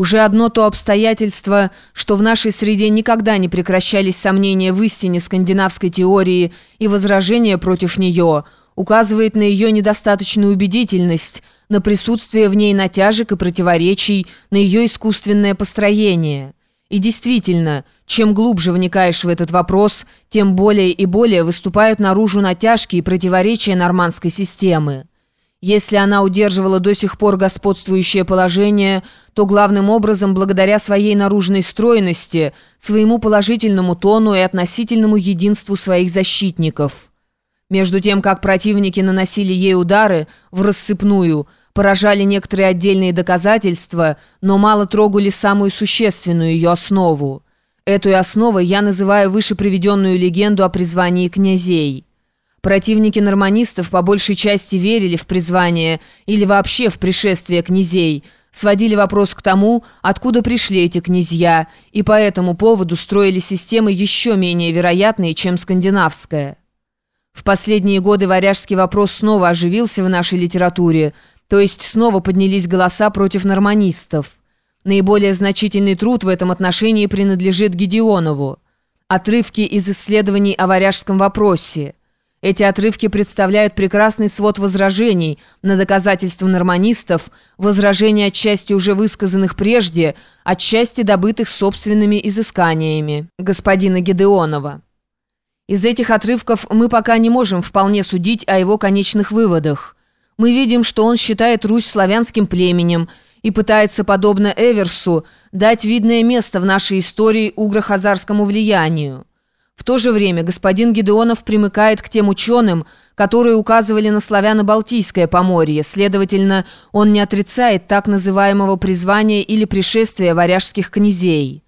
Уже одно то обстоятельство, что в нашей среде никогда не прекращались сомнения в истине скандинавской теории и возражения против нее, указывает на ее недостаточную убедительность, на присутствие в ней натяжек и противоречий, на ее искусственное построение. И действительно, чем глубже вникаешь в этот вопрос, тем более и более выступают наружу натяжки и противоречия нормандской системы. Если она удерживала до сих пор господствующее положение, то главным образом благодаря своей наружной стройности, своему положительному тону и относительному единству своих защитников. Между тем, как противники наносили ей удары в рассыпную, поражали некоторые отдельные доказательства, но мало трогали самую существенную ее основу. Эту основой я называю выше приведенную легенду о призвании князей. Противники норманистов по большей части верили в призвание или вообще в пришествие князей, сводили вопрос к тому, откуда пришли эти князья, и по этому поводу строили системы еще менее вероятные, чем скандинавская. В последние годы варяжский вопрос снова оживился в нашей литературе, то есть снова поднялись голоса против норманистов. Наиболее значительный труд в этом отношении принадлежит Гедеонову. Отрывки из исследований о варяжском вопросе – эти отрывки представляют прекрасный свод возражений на доказательства норманистов, возражений отчасти уже высказанных прежде, отчасти добытых собственными изысканиями господина Гедеонова. Из этих отрывков мы пока не можем вполне судить о его конечных выводах. Мы видим, что он считает Русь славянским племенем и пытается, подобно Эверсу, дать видное место в нашей истории угро-хазарскому влиянию. В то же время господин Гедеонов примыкает к тем ученым, которые указывали на славяно-балтийское поморье, следовательно, он не отрицает так называемого призвания или пришествия варяжских князей.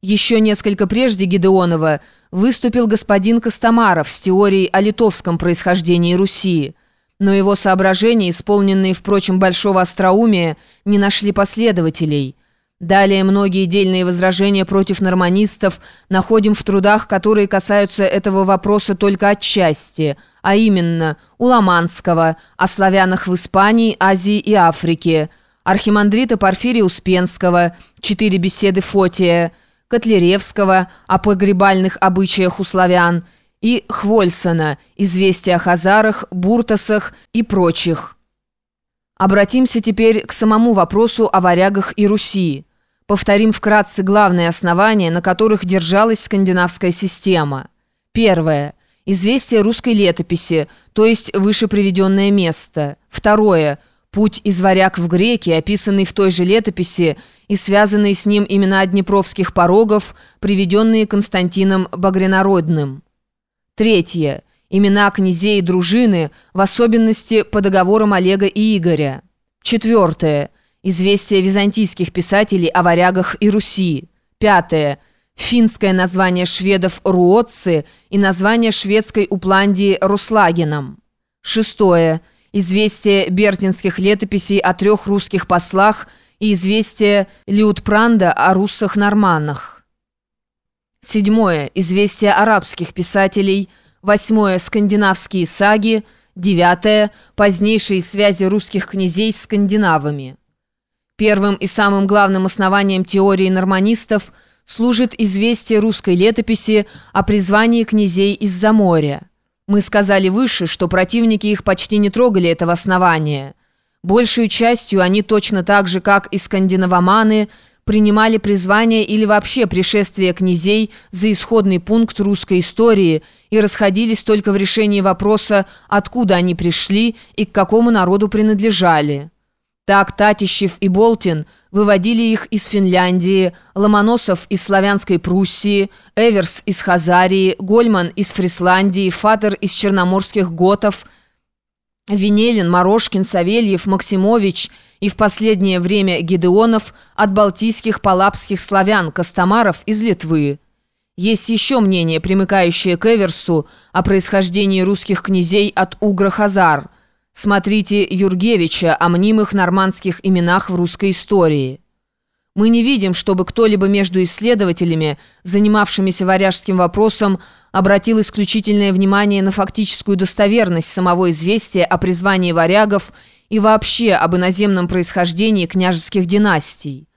Еще несколько прежде Гедеонова выступил господин Костомаров с теорией о литовском происхождении Руси, но его соображения, исполненные, впрочем, большого остроумия, не нашли последователей – Далее многие дельные возражения против норманистов находим в трудах, которые касаются этого вопроса только отчасти, а именно у Ломанского, о славянах в Испании, Азии и Африке, архимандрита Порфирия Успенского, четыре беседы Фотия, Котляревского о погребальных обычаях у славян и Хвольсона, известия о хазарах, буртасах и прочих. Обратимся теперь к самому вопросу о варягах и Руси. Повторим вкратце главные основания, на которых держалась скандинавская система. Первое. Известие русской летописи, то есть выше приведенное место. Второе. Путь из варяг в греки, описанный в той же летописи, и связанные с ним имена Днепровских порогов, приведенные Константином Багрянародным. Третье. Имена князей и дружины, в особенности по договорам Олега и Игоря. Четвертое. Известия византийских писателей о варягах и Руси. Пятое. Финское название шведов Руотцы и название шведской Упландии Руслагином. Шестое. Известие бертинских летописей о трех русских послах и известие Лиутпранда о руссах-норманнах. Седьмое. Известие арабских писателей. Восьмое. Скандинавские саги. Девятое. Позднейшие связи русских князей с скандинавами. Первым и самым главным основанием теории норманистов служит известие русской летописи о призвании князей из-за моря. Мы сказали выше, что противники их почти не трогали этого основания. Большую частью они точно так же, как и скандинавоманы, принимали призвание или вообще пришествие князей за исходный пункт русской истории и расходились только в решении вопроса, откуда они пришли и к какому народу принадлежали. Так Татищев и Болтин выводили их из Финляндии, Ломоносов из Славянской Пруссии, Эверс из Хазарии, Гольман из Фрисландии, Фатер из черноморских готов, Венелин, Морошкин, Савельев, Максимович и в последнее время Гидеонов от балтийских палапских славян, Костомаров из Литвы. Есть еще мнение, примыкающее к Эверсу, о происхождении русских князей от Угра-Хазар – Смотрите Юргевича о мнимых нормандских именах в русской истории. Мы не видим, чтобы кто-либо между исследователями, занимавшимися варяжским вопросом, обратил исключительное внимание на фактическую достоверность самого известия о призвании варягов и вообще об иноземном происхождении княжеских династий.